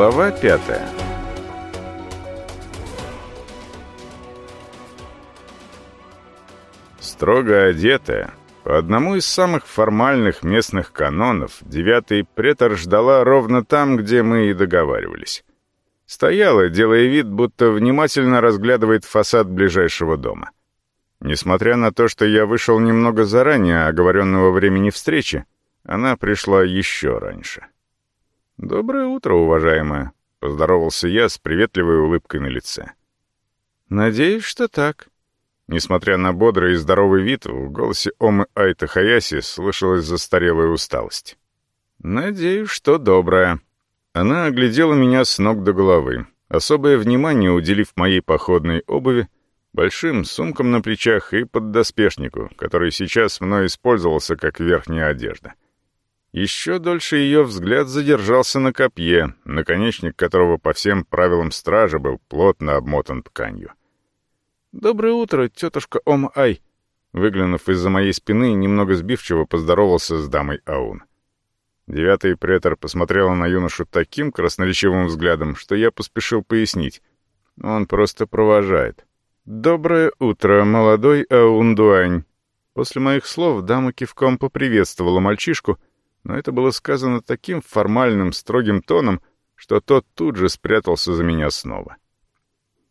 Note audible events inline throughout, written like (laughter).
Глава пятая Строго одетая, по одному из самых формальных местных канонов, девятый претор ждала ровно там, где мы и договаривались. Стояла, делая вид, будто внимательно разглядывает фасад ближайшего дома. Несмотря на то, что я вышел немного заранее оговоренного времени встречи, она пришла еще раньше. «Доброе утро, уважаемая», — поздоровался я с приветливой улыбкой на лице. «Надеюсь, что так». Несмотря на бодрый и здоровый вид, в голосе Омы Айта Хаяси слышалась застарелая усталость. «Надеюсь, что добрая». Она оглядела меня с ног до головы, особое внимание уделив моей походной обуви, большим сумкам на плечах и поддоспешнику, который сейчас мной использовался как верхняя одежда. Еще дольше ее взгляд задержался на копье, наконечник которого по всем правилам стражи был плотно обмотан тканью. «Доброе утро, тетушка Ом-Ай!» Выглянув из-за моей спины, немного сбивчиво поздоровался с дамой Аун. Девятый претор посмотрела на юношу таким красноречивым взглядом, что я поспешил пояснить. Он просто провожает. «Доброе утро, молодой Аун Дуань!» После моих слов дама кивком поприветствовала мальчишку — но это было сказано таким формальным, строгим тоном, что тот тут же спрятался за меня снова.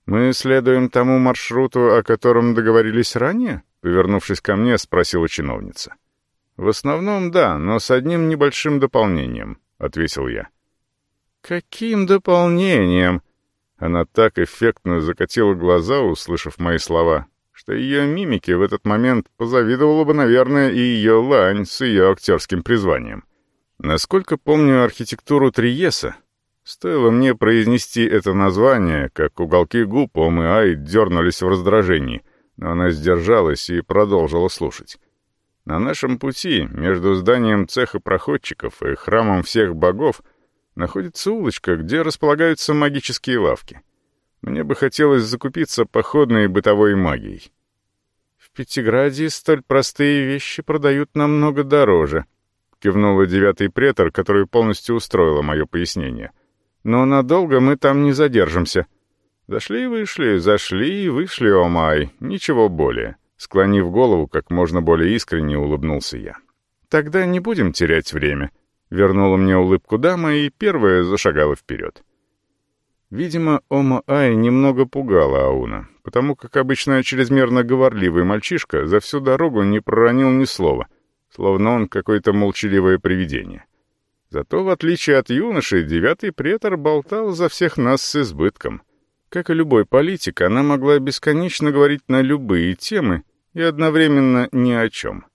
«Мы следуем тому маршруту, о котором договорились ранее?» Повернувшись ко мне, спросила чиновница. «В основном, да, но с одним небольшим дополнением», — ответил я. «Каким дополнением?» Она так эффектно закатила глаза, услышав мои слова, что ее мимике в этот момент позавидовала бы, наверное, и ее лань с ее актерским призванием. Насколько помню архитектуру Триеса, стоило мне произнести это название, как уголки губ Ом и Ай дернулись в раздражении, но она сдержалась и продолжила слушать. На нашем пути, между зданием цеха проходчиков и храмом всех богов, находится улочка, где располагаются магические лавки — мне бы хотелось закупиться походной бытовой магией. В Пятиграде столь простые вещи продают намного дороже, кивнула девятый претор, который полностью устроила мое пояснение. Но надолго мы там не задержимся. Зашли и вышли, зашли и вышли, о май, ничего более. Склонив голову, как можно более искренне улыбнулся я. «Тогда не будем терять время», — вернула мне улыбку дама и первая зашагала вперед. Видимо, Ома Ай немного пугала Ауна, потому как обычно чрезмерно говорливый мальчишка за всю дорогу не проронил ни слова, словно он какое-то молчаливое привидение. Зато, в отличие от юноши, девятый претор болтал за всех нас с избытком. Как и любой политик, она могла бесконечно говорить на любые темы и одновременно ни о чем.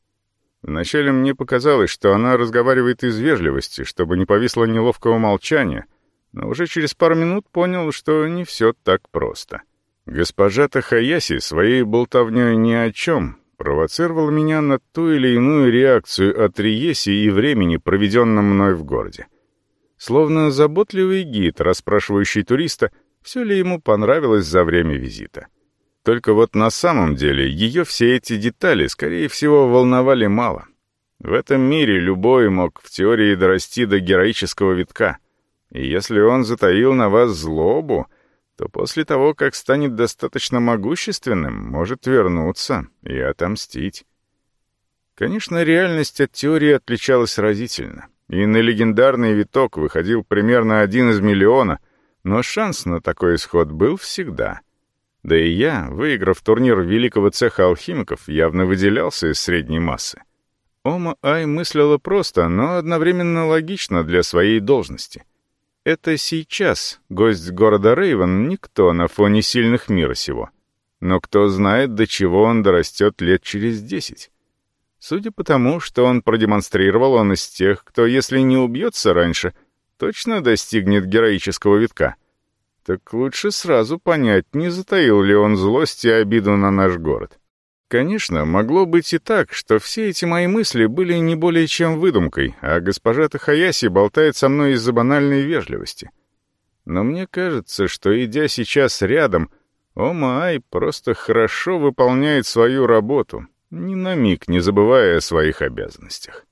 Вначале мне показалось, что она разговаривает из вежливости, чтобы не повисло неловкого молчания — но уже через пару минут понял, что не все так просто. Госпожа Тахаяси своей болтовней ни о чем провоцировала меня на ту или иную реакцию от Риеси и времени, проведенном мной в городе. Словно заботливый гид, расспрашивающий туриста, все ли ему понравилось за время визита. Только вот на самом деле ее все эти детали, скорее всего, волновали мало. В этом мире любой мог в теории дорасти до героического витка — и если он затаил на вас злобу, то после того, как станет достаточно могущественным, может вернуться и отомстить. Конечно, реальность от теории отличалась разительно, и на легендарный виток выходил примерно один из миллиона, но шанс на такой исход был всегда. Да и я, выиграв турнир великого цеха алхимиков, явно выделялся из средней массы. Ома Ай мыслила просто, но одновременно логично для своей должности — это сейчас гость города Рейвен никто на фоне сильных мира сего. Но кто знает, до чего он дорастет лет через десять. Судя по тому, что он продемонстрировал, он из тех, кто, если не убьется раньше, точно достигнет героического витка. Так лучше сразу понять, не затаил ли он злость и обиду на наш город. Конечно, могло быть и так, что все эти мои мысли были не более чем выдумкой, а госпожа Тахаяси болтает со мной из-за банальной вежливости. Но мне кажется, что, идя сейчас рядом, Омай просто хорошо выполняет свою работу, ни на миг не забывая о своих обязанностях.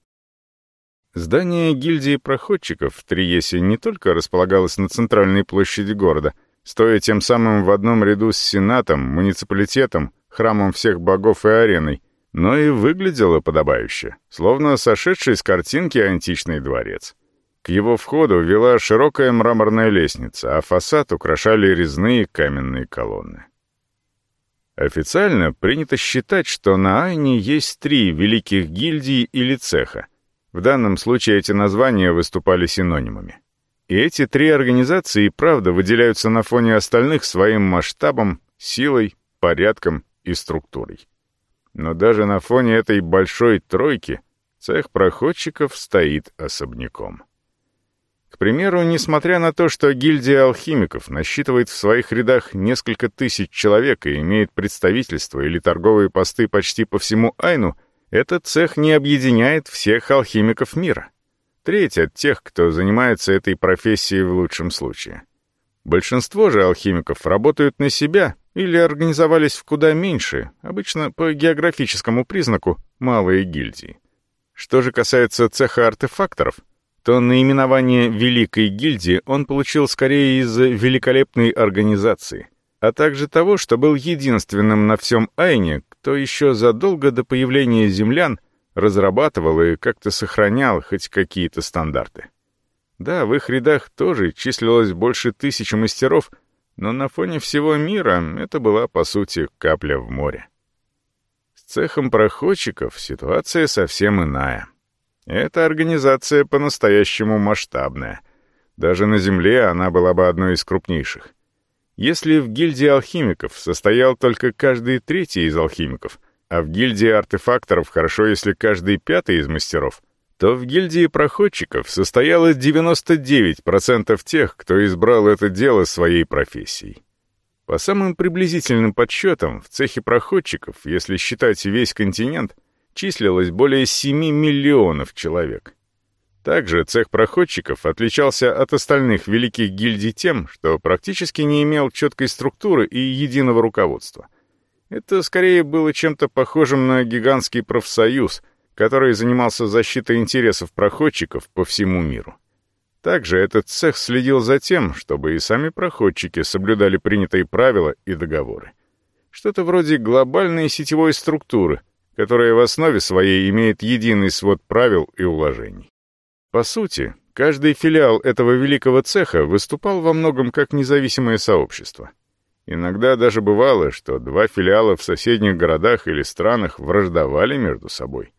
Здание гильдии проходчиков в Триесе не только располагалось на центральной площади города, стоя тем самым в одном ряду с Сенатом, муниципалитетом, храмом всех богов и ареной, но и выглядело подобающе, словно сошедший с картинки античный дворец. К его входу вела широкая мраморная лестница, а фасад украшали резные каменные колонны. Официально принято считать, что на Айне есть три великих гильдии или цеха. В данном случае эти названия выступали синонимами. И эти три организации, правда, выделяются на фоне остальных своим масштабом, силой, порядком и структурой. Но даже на фоне этой большой тройки цех проходчиков стоит особняком. К примеру, несмотря на то, что гильдия алхимиков насчитывает в своих рядах несколько тысяч человек и имеет представительство или торговые посты почти по всему Айну, этот цех не объединяет всех алхимиков мира. Треть от тех, кто занимается этой профессией в лучшем случае. Большинство же алхимиков работают на себя или организовались в куда меньше, обычно по географическому признаку, малые гильдии. Что же касается цеха артефакторов — то наименование «Великой гильдии» он получил скорее из-за великолепной организации, а также того, что был единственным на всем Айне, кто еще задолго до появления землян разрабатывал и как-то сохранял хоть какие-то стандарты. Да, в их рядах тоже числилось больше тысячи мастеров, но на фоне всего мира это была, по сути, капля в море. С цехом проходчиков ситуация совсем иная. Эта организация по-настоящему масштабная. Даже на Земле она была бы одной из крупнейших. Если в гильдии алхимиков состоял только каждый третий из алхимиков, а в гильдии артефакторов хорошо, если каждый пятый из мастеров, то в гильдии проходчиков состояло 99% тех, кто избрал это дело своей профессией. По самым приблизительным подсчетам, в цехе проходчиков, если считать весь континент, числилось более 7 миллионов человек. Также цех проходчиков отличался от остальных великих гильдий тем, что практически не имел четкой структуры и единого руководства. Это скорее было чем-то похожим на гигантский профсоюз, который занимался защитой интересов проходчиков по всему миру. Также этот цех следил за тем, чтобы и сами проходчики соблюдали принятые правила и договоры. Что-то вроде глобальной сетевой структуры — которая в основе своей имеет единый свод правил и уложений. По сути, каждый филиал этого великого цеха выступал во многом как независимое сообщество. Иногда даже бывало, что два филиала в соседних городах или странах враждовали между собой.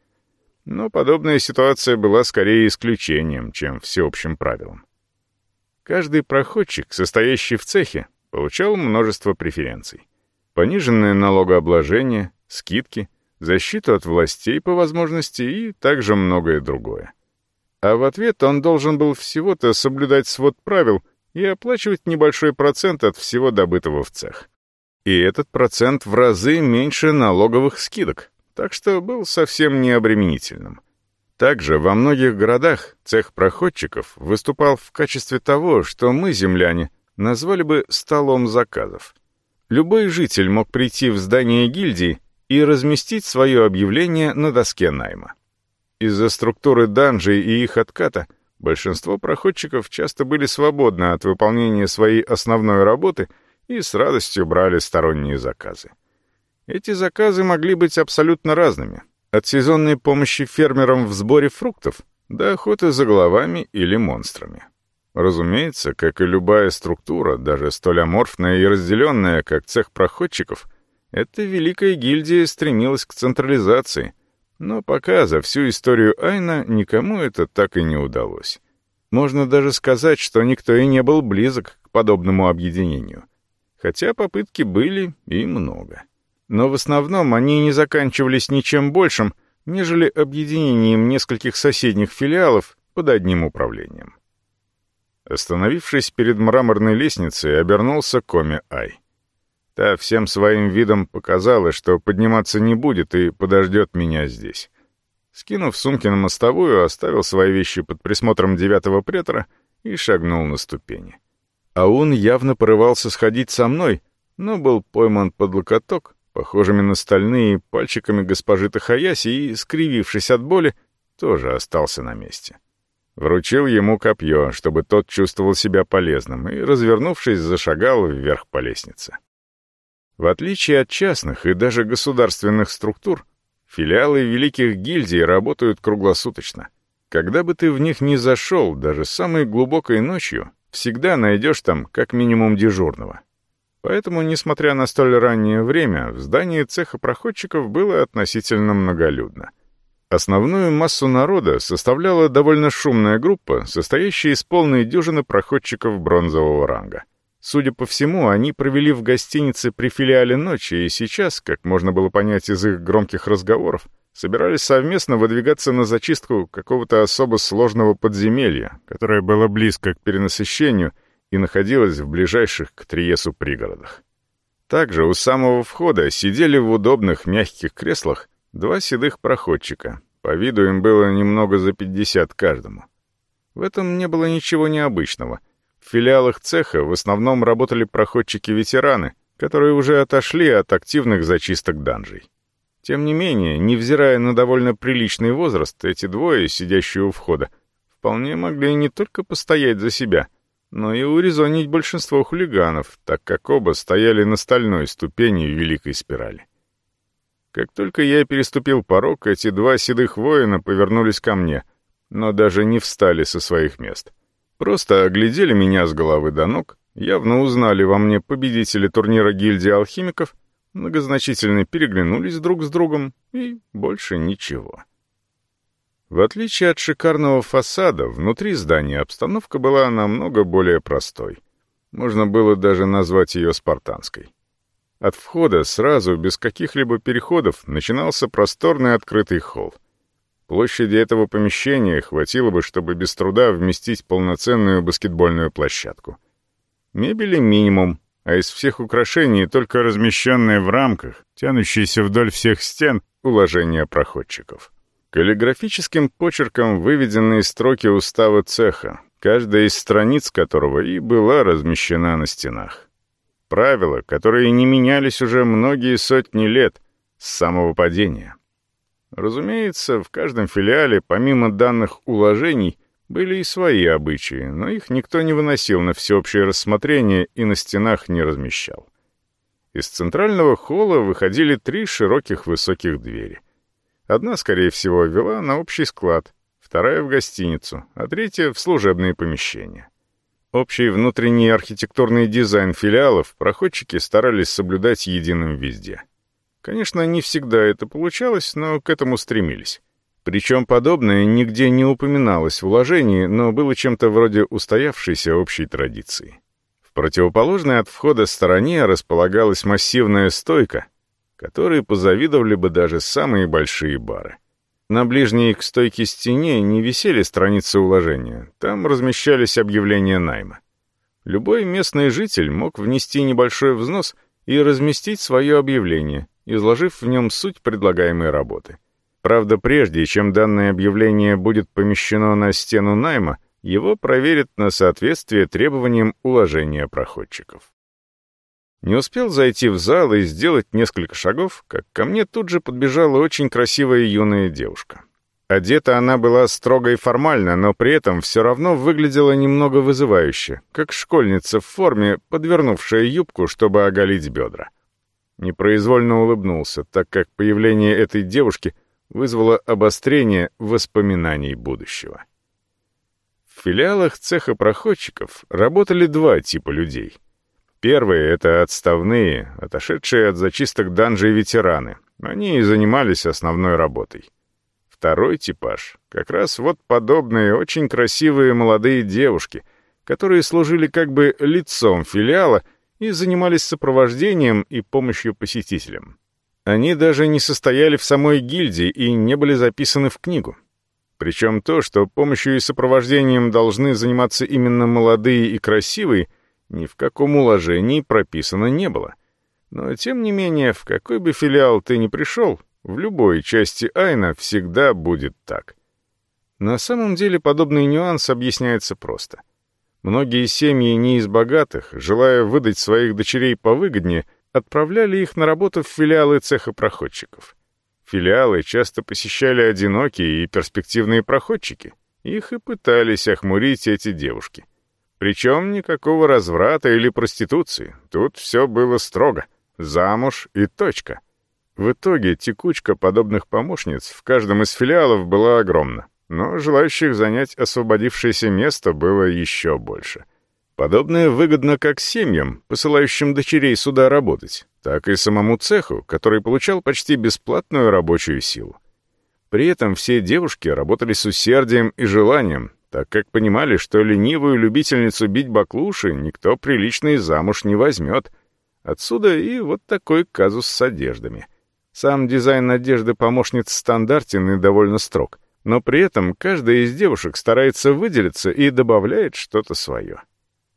Но подобная ситуация была скорее исключением, чем всеобщим правилом. Каждый проходчик, состоящий в цехе, получал множество преференций. Пониженное налогообложение, скидки, защиту от властей по возможности и также многое другое. А в ответ он должен был всего-то соблюдать свод правил и оплачивать небольшой процент от всего добытого в цех. И этот процент в разы меньше налоговых скидок, так что был совсем необременительным. Также во многих городах цех проходчиков выступал в качестве того, что мы, земляне, назвали бы «столом заказов». Любой житель мог прийти в здание гильдии и разместить свое объявление на доске найма. Из-за структуры данжей и их отката большинство проходчиков часто были свободны от выполнения своей основной работы и с радостью брали сторонние заказы. Эти заказы могли быть абсолютно разными, от сезонной помощи фермерам в сборе фруктов до охоты за головами или монстрами. Разумеется, как и любая структура, даже столь аморфная и разделенная, как цех проходчиков, эта великая гильдия стремилась к централизации, но пока за всю историю Айна никому это так и не удалось. Можно даже сказать, что никто и не был близок к подобному объединению. Хотя попытки были и много. Но в основном они не заканчивались ничем большим, нежели объединением нескольких соседних филиалов под одним управлением. Остановившись перед мраморной лестницей, обернулся Коми Ай. Та всем своим видом показала, что подниматься не будет и подождет меня здесь. Скинув сумки на мостовую, оставил свои вещи под присмотром девятого претора и шагнул на ступени. А он явно порывался сходить со мной, но был пойман под локоток, похожими на стальные пальчиками госпожи Тахаяси, и, скривившись от боли, тоже остался на месте. Вручил ему копье, чтобы тот чувствовал себя полезным, и, развернувшись, зашагал вверх по лестнице. В отличие от частных и даже государственных структур, филиалы великих гильдий работают круглосуточно. Когда бы ты в них ни зашел, даже самой глубокой ночью, всегда найдешь там как минимум дежурного. Поэтому, несмотря на столь раннее время, в здании цеха проходчиков было относительно многолюдно. Основную массу народа составляла довольно шумная группа, состоящая из полной дюжины проходчиков бронзового ранга. Судя по всему, они провели в гостинице при филиале ночи, и сейчас, как можно было понять из их громких разговоров, собирались совместно выдвигаться на зачистку какого-то особо сложного подземелья, которое было близко к перенасыщению и находилась в ближайших к Триесу пригородах. Также у самого входа сидели в удобных мягких креслах два седых проходчика. По виду им было немного за пятьдесят каждому. В этом не было ничего необычного. В филиалах цеха в основном работали проходчики-ветераны, которые уже отошли от активных зачисток данжей. Тем не менее, невзирая на довольно приличный возраст, эти двое, сидящие у входа, вполне могли не только постоять за себя — но и урезонить большинство хулиганов, так как оба стояли на стальной ступени великой спирали. Как только я переступил порог, эти два седых воина повернулись ко мне, но даже не встали со своих мест. Просто оглядели меня с головы до ног, явно узнали во мне победителя турнира гильдии алхимиков, многозначительно переглянулись друг с другом и больше ничего. В отличие от шикарного фасада, внутри здания обстановка была намного более простой. Можно было даже назвать ее спартанской. От входа сразу, без каких-либо переходов, начинался просторный открытый холл. Площади этого помещения хватило бы, чтобы без труда вместить полноценную баскетбольную площадку. Мебели минимум, а из всех украшений только размещенные в рамках, тянущиеся вдоль всех стен, уложения проходчиков. Каллиграфическим почерком выведенные строки устава цеха, каждая из страниц которого и была размещена на стенах. Правила, которые не менялись уже многие сотни лет с самого падения. Разумеется, в каждом филиале, помимо данных уложений, были и свои обычаи, но их никто не выносил на всеобщее рассмотрение и на стенах не размещал. Из центрального холла выходили три широких высоких двери — Одна, скорее всего, вела на общий склад, вторая — в гостиницу, а третья — в служебные помещения. Общий внутренний архитектурный дизайн филиалов проходчики старались соблюдать единым везде. Конечно, не всегда это получалось, но к этому стремились. Причем подобное нигде не упоминалось в уложении, но было чем-то вроде устоявшейся общей традиции. В противоположной от входа стороне располагалась массивная стойка, которые позавидовали бы даже самые большие бары. На ближней к стойке стене не висели страницы уложения, там размещались объявления найма. Любой местный житель мог внести небольшой взнос и разместить свое объявление, изложив в нем суть предлагаемой работы. Правда, прежде чем данное объявление будет помещено на стену найма, его проверят на соответствие требованиям уложения проходчиков. Не успел зайти в зал и сделать несколько шагов, как ко мне тут же подбежала очень красивая юная девушка. Одета она была строго и формально, но при этом все равно выглядела немного вызывающе, как школьница в форме, подвернувшая юбку, чтобы оголить бедра. Непроизвольно улыбнулся, так как появление этой девушки вызвало обострение воспоминаний будущего. В филиалах цеха проходчиков работали два типа людей — Первые — это отставные, отошедшие от зачисток данжей ветераны. Они и занимались основной работой. Второй типаж — как раз вот подобные очень красивые молодые девушки, которые служили как бы лицом филиала и занимались сопровождением и помощью посетителям. Они даже не состояли в самой гильдии и не были записаны в книгу. Причем то, что помощью и сопровождением должны заниматься именно молодые и красивые — ни в каком уложении прописано не было. Но, тем не менее, в какой бы филиал ты ни пришел, в любой части Айна всегда будет так. На самом деле подобный нюанс объясняется просто. Многие семьи не из богатых, желая выдать своих дочерей повыгоднее, отправляли их на работу в филиалы цеха проходчиков. Филиалы часто посещали одинокие и перспективные проходчики. Их и пытались охмурить эти девушки. Причем никакого разврата или проституции. Тут все было строго. Замуж и точка. В итоге текучка подобных помощниц в каждом из филиалов была огромна, но желающих занять освободившееся место было еще больше. Подобное выгодно как семьям, посылающим дочерей сюда работать, так и самому цеху, который получал почти бесплатную рабочую силу. При этом все девушки работали с усердием и желанием, так как понимали, что ленивую любительницу бить баклуши никто приличный замуж не возьмет. Отсюда и вот такой казус с одеждами. Сам дизайн одежды помощниц стандартен и довольно строг, но при этом каждая из девушек старается выделиться и добавляет что-то свое.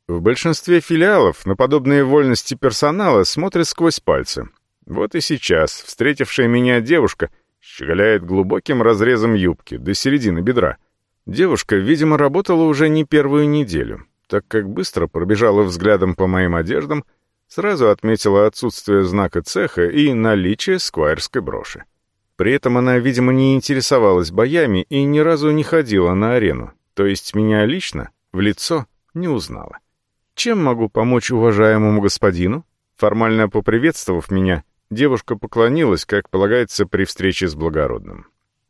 В большинстве филиалов на подобные вольности персонала смотрят сквозь пальцы. Вот и сейчас встретившая меня девушка щеголяет глубоким разрезом юбки до середины бедра. Девушка, видимо, работала уже не первую неделю, так как быстро пробежала взглядом по моим одеждам — Сразу отметила отсутствие знака цеха и наличие сквайрской броши. При этом она, видимо, не интересовалась боями и ни разу не ходила на арену, то есть меня лично, в лицо, не узнала. «Чем могу помочь уважаемому господину?» Формально поприветствовав меня, девушка поклонилась, как полагается при встрече с благородным.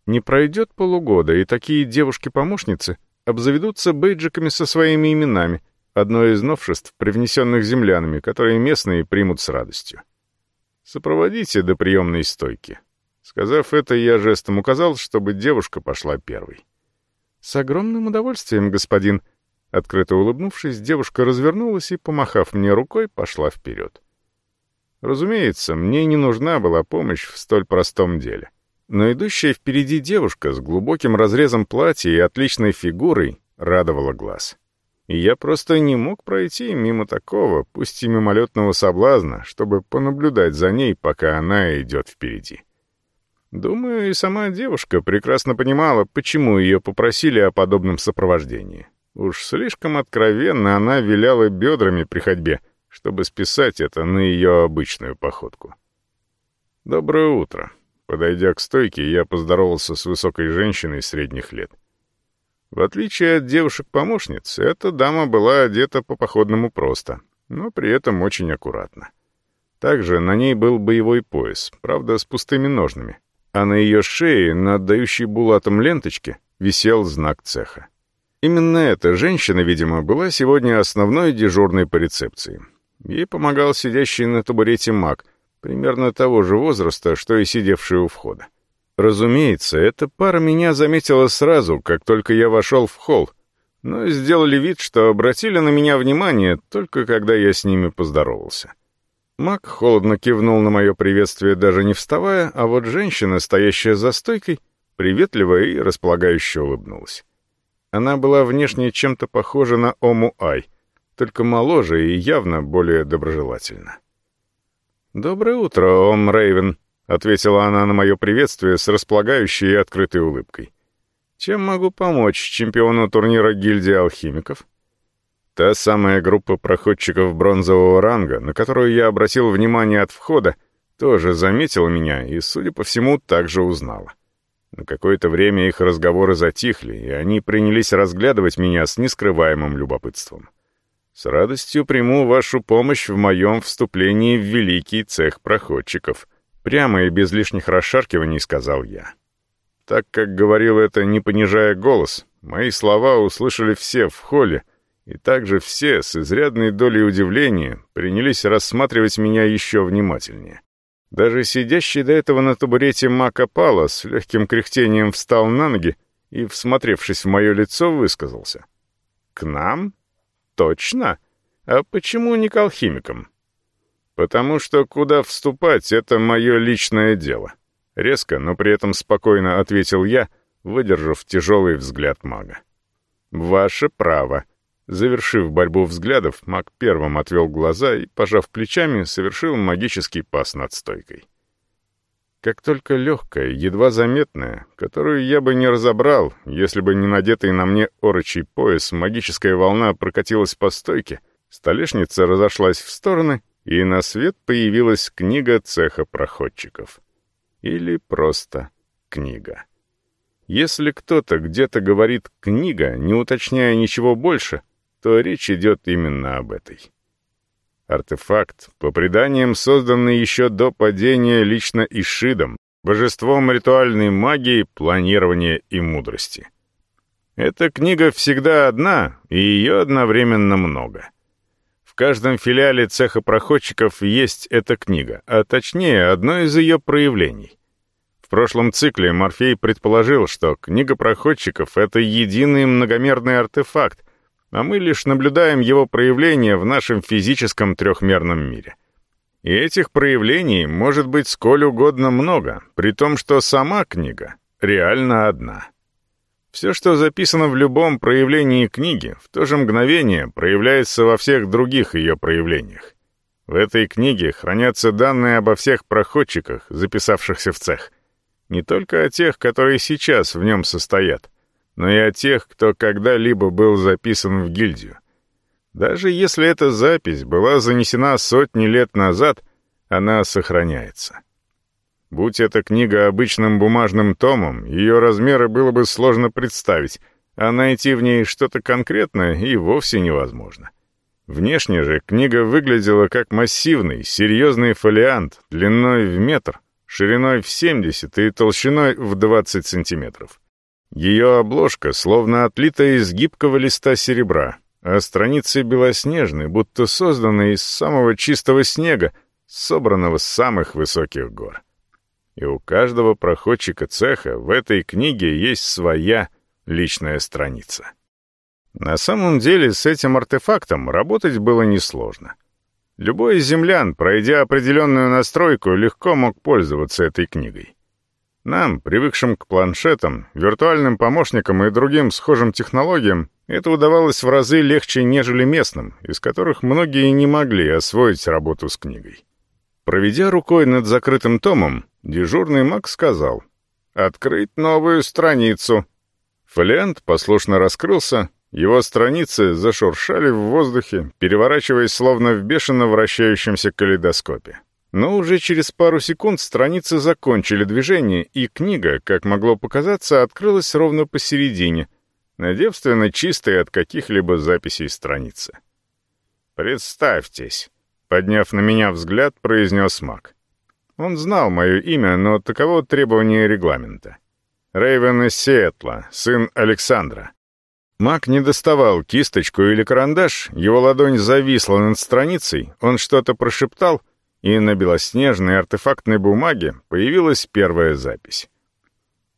Не пройдет полугода, и такие девушки-помощницы обзаведутся бейджиками со своими именами — одно из новшеств, привнесенных землянами, которые местные примут с радостью. «Сопроводите до приемной стойки». Сказав это, я жестом указал, чтобы девушка пошла первой. «С огромным удовольствием, господин». Открыто улыбнувшись, девушка развернулась и, помахав мне рукой, пошла вперед. Разумеется, мне не нужна была помощь в столь простом деле. Но идущая впереди девушка с глубоким разрезом платья и отличной фигурой радовала глаз и я просто не мог пройти мимо такого, пусть и мимолетного соблазна, чтобы понаблюдать за ней, пока она идет впереди. Думаю, и сама девушка прекрасно понимала, почему ее попросили о подобном сопровождении. Уж слишком откровенно она виляла бедрами при ходьбе, чтобы списать это на ее обычную походку. «Доброе утро». Подойдя к стойке, я поздоровался с высокой женщиной средних лет — в отличие от девушек-помощниц, эта дама была одета по-походному просто, но при этом очень аккуратно. Также на ней был боевой пояс, правда, с пустыми ножнами, а на ее шее, на отдающей булатом ленточке, висел знак цеха. Именно эта женщина, видимо, была сегодня основной дежурной по рецепции. Ей помогал сидящий на табурете маг, примерно того же возраста, что и сидевший у входа. Разумеется, эта пара меня заметила сразу, как только я вошел в холл, но сделали вид, что обратили на меня внимание только когда я с ними поздоровался. Мак холодно кивнул на мое приветствие, даже не вставая, а вот женщина, стоящая за стойкой, приветливо и располагающе улыбнулась. Она была внешне чем-то похожа на Ому Ай, только моложе и явно более доброжелательна. «Доброе утро, Ом Рейвен», — ответила она на мое приветствие с располагающей и открытой улыбкой. «Чем могу помочь чемпиону турнира гильдии алхимиков?» Та самая группа проходчиков бронзового ранга, на которую я обратил внимание от входа, тоже заметила меня и, судя по всему, также узнала. На какое-то время их разговоры затихли, и они принялись разглядывать меня с нескрываемым любопытством. «С радостью приму вашу помощь в моем вступлении в великий цех проходчиков», Прямо и без лишних расшаркиваний сказал я. Так как говорил это, не понижая голос, мои слова услышали все в холле, и также все, с изрядной долей удивления, принялись рассматривать меня еще внимательнее. Даже сидящий до этого на табурете Мака Пала с легким кряхтением встал на ноги и, всмотревшись в мое лицо, высказался. «К нам? Точно? А почему не к алхимикам?» «Потому что куда вступать — это мое личное дело», — резко, но при этом спокойно ответил я, выдержав тяжелый взгляд мага. «Ваше право». Завершив борьбу взглядов, маг первым отвел глаза и, пожав плечами, совершил магический пас над стойкой. Как только легкая, едва заметная, которую я бы не разобрал, если бы не надетый на мне орочий пояс, магическая волна прокатилась по стойке, столешница разошлась в стороны, и на свет появилась книга цеха проходчиков. или просто книга. Если кто-то где-то говорит «книга», не уточняя ничего больше, то речь идет именно об этой. Артефакт, по преданиям созданный еще до падения лично Ишидом, божеством ритуальной магии, планирования и мудрости. Эта книга всегда одна, и ее одновременно много. В каждом филиале цеха проходчиков есть эта книга, а точнее, одно из ее проявлений. В прошлом цикле Морфей предположил, что книга проходчиков — это единый многомерный артефакт, а мы лишь наблюдаем его проявление в нашем физическом трехмерном мире. И этих проявлений может быть сколь угодно много, при том, что сама книга реально одна. Все, что записано в любом проявлении книги, в то же мгновение проявляется во всех других ее проявлениях. В этой книге хранятся данные обо всех проходчиках, записавшихся в цех, не только о тех, которые сейчас в нем состоят, но и о тех, кто когда-либо был записан в гильдию. Даже если эта запись была занесена сотни лет назад, она сохраняется. Будь эта книга обычным бумажным томом, ее размеры было бы сложно представить, а найти в ней что-то конкретное и вовсе невозможно. Внешне же книга выглядела как массивный, серьезный фолиант длиной в метр, шириной в 70 и толщиной в 20 сантиметров. Ее обложка словно отлита из гибкого листа серебра, а страницы белоснежные, будто созданы из самого чистого снега, собранного с самых высоких гор. И у каждого проходчика цеха в этой книге есть своя личная страница. На самом деле с этим артефактом работать было несложно — Любой землян, пройдя определенную настройку, легко мог пользоваться этой книгой. Нам, привыкшим к планшетам, виртуальным помощникам и другим схожим технологиям, это удавалось в разы легче, нежели местным, из которых многие не могли освоить работу с книгой. Проведя рукой над закрытым томом, дежурный маг сказал «Открыть новую страницу». Фолиант послушно раскрылся, его страницы зашуршали в воздухе, переворачиваясь словно в бешено вращающемся калейдоскопе. Но уже через пару секунд страницы закончили движение, и книга, как могло показаться, открылась ровно посередине, на девственно чистой от каких-либо записей страницы. «Представьтесь», — подняв на меня взгляд, произнес маг. Он знал мое имя, но таково требование регламента. Рейвен из Сиэтла, сын Александра. Мак не доставал кисточку или карандаш, его ладонь зависла над страницей, он что-то прошептал, и на белоснежной артефактной бумаге появилась первая запись.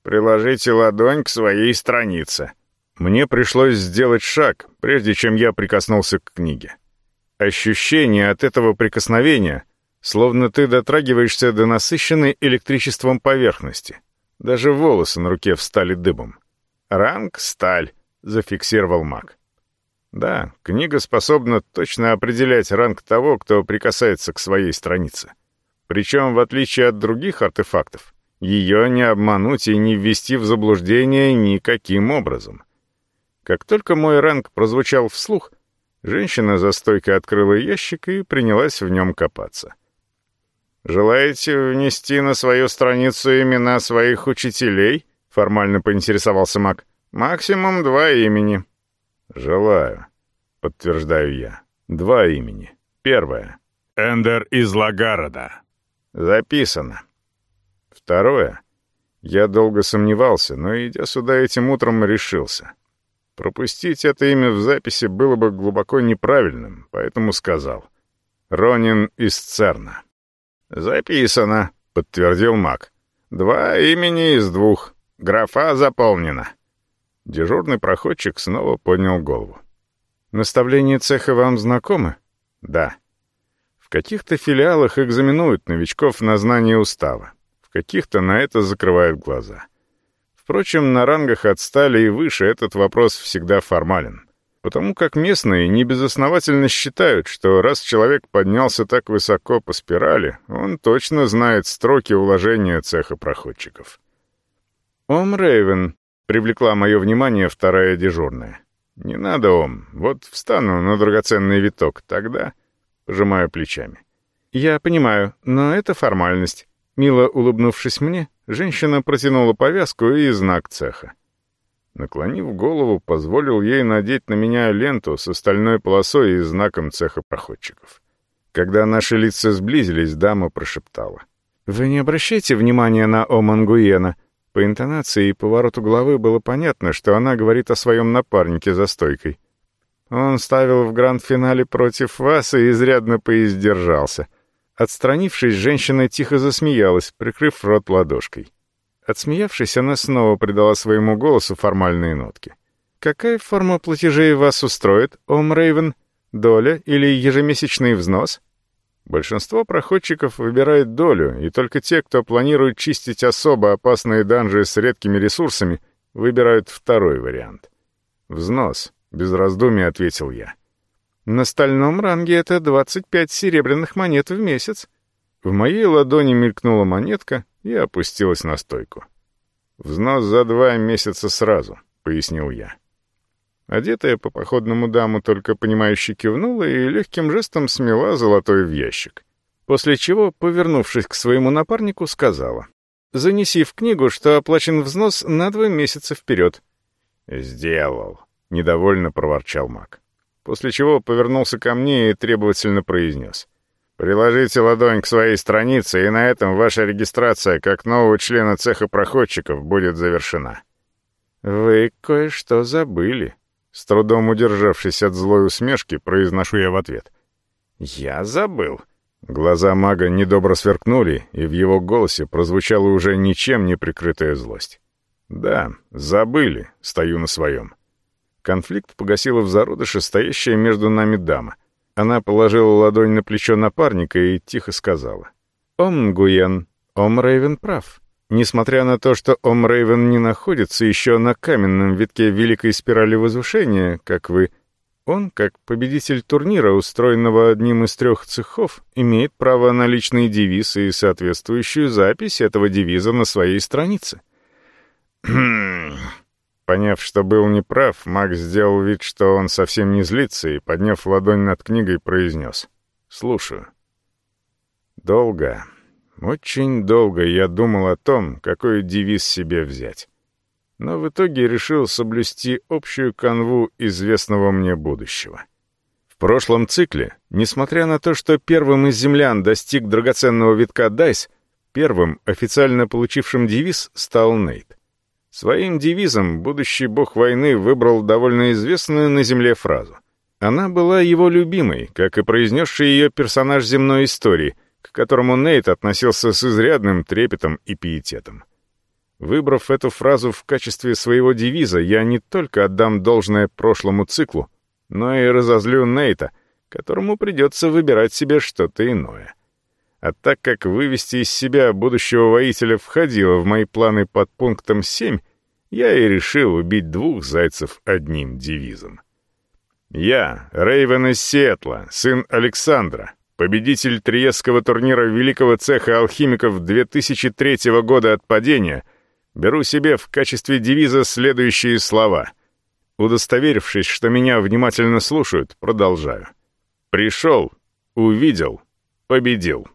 «Приложите ладонь к своей странице». Мне пришлось сделать шаг, прежде чем я прикоснулся к книге. Ощущение от этого прикосновения, словно ты дотрагиваешься до насыщенной электричеством поверхности. Даже волосы на руке встали дыбом. Ранг — сталь. — зафиксировал маг. Да, книга способна точно определять ранг того, кто прикасается к своей странице. Причем, в отличие от других артефактов, ее не обмануть и не ввести в заблуждение никаким образом. Как только мой ранг прозвучал вслух, женщина за стойкой открыла ящик и принялась в нем копаться. «Желаете внести на свою страницу имена своих учителей?» — формально поинтересовался маг. Максимум два имени. Желаю, подтверждаю я. Два имени. Первое. Эндер из Лагарода. Записано. Второе. Я долго сомневался, но, идя сюда этим утром, решился. Пропустить это имя в записи было бы глубоко неправильным, поэтому сказал. Ронин из Церна. «Записано», — подтвердил маг. «Два имени из двух. Графа заполнена». Дежурный проходчик снова поднял голову. «Наставления цеха вам знакомы?» «Да». В каких-то филиалах экзаменуют новичков на знание устава, в каких-то на это закрывают глаза. Впрочем, на рангах от стали и выше этот вопрос всегда формален, потому как местные небезосновательно считают, что раз человек поднялся так высоко по спирали, он точно знает строки уложения цеха проходчиков. «Ом Рейвен», Привлекла мое внимание вторая дежурная. «Не надо, Ом. Вот встану на драгоценный виток. Тогда...» Пожимаю плечами. «Я понимаю, но это формальность. Мило улыбнувшись мне, женщина протянула повязку и знак цеха. Наклонив голову, позволил ей надеть на меня ленту с остальной полосой и знаком цеха проходчиков. Когда наши лица сблизились, дама прошептала. «Вы не обращайте внимания на Омангуена». По интонации и повороту головы было понятно, что она говорит о своем напарнике за стойкой. Он ставил в гранд-финале против вас и изрядно поиздержался. Отстранившись, женщина тихо засмеялась, прикрыв рот ладошкой. Отсмеявшись, она снова придала своему голосу формальные нотки. «Какая форма платежей вас устроит, Ом Рейвен? Доля или ежемесячный взнос?» Большинство проходчиков выбирает долю, и только те, кто планирует чистить особо опасные данжи с редкими ресурсами, выбирают второй вариант. «Взнос», — без раздумий ответил я. «На стальном ранге это 25 серебряных монет в месяц». В моей ладони мелькнула монетка и опустилась на стойку. «Взнос за два месяца сразу», — пояснил я. Одетая по походному даму только понимающе кивнула и легким жестом смела золотой в ящик. После чего, повернувшись к своему напарнику, сказала. «Занеси в книгу, что оплачен взнос на два месяца вперед». «Сделал», — недовольно проворчал маг. После чего повернулся ко мне и требовательно произнес. «Приложите ладонь к своей странице, и на этом ваша регистрация как нового члена цеха проходчиков будет завершена». «Вы кое-что забыли», с трудом удержавшись от злой усмешки, произношу я в ответ. «Я забыл». Глаза мага недобро сверкнули, и в его голосе прозвучала уже ничем не прикрытая злость. «Да, забыли, стою на своем». Конфликт погасила в зародыше стоящая между нами дама. Она положила ладонь на плечо напарника и тихо сказала. «Ом, Гуен, Ом Рейвен прав. Несмотря на то, что Ом Рейвен не находится еще на каменном витке великой спирали возвышения, как вы, он, как победитель турнира, устроенного одним из трех цехов, имеет право на личный девиз и соответствующую запись этого девиза на своей странице. (clears throat) Поняв, что был неправ, Макс сделал вид, что он совсем не злится, и, подняв ладонь над книгой, произнес «Слушаю». «Долго, очень долго я думал о том, какой девиз себе взять. Но в итоге решил соблюсти общую канву известного мне будущего. В прошлом цикле, несмотря на то, что первым из землян достиг драгоценного витка Дайс, первым официально получившим девиз стал Нейт. Своим девизом будущий бог войны выбрал довольно известную на Земле фразу. Она была его любимой, как и произнесший ее персонаж земной истории — к которому Нейт относился с изрядным трепетом и пиететом. Выбрав эту фразу в качестве своего девиза, я не только отдам должное прошлому циклу, но и разозлю Нейта, которому придется выбирать себе что-то иное. А так как вывести из себя будущего воителя входило в мои планы под пунктом 7, я и решил убить двух зайцев одним девизом. Я, Рейвен из Сиэтла, сын Александра, победитель Триесского турнира Великого Цеха Алхимиков 2003 года от падения, беру себе в качестве девиза следующие слова. Удостоверившись, что меня внимательно слушают, продолжаю. «Пришел, увидел, победил».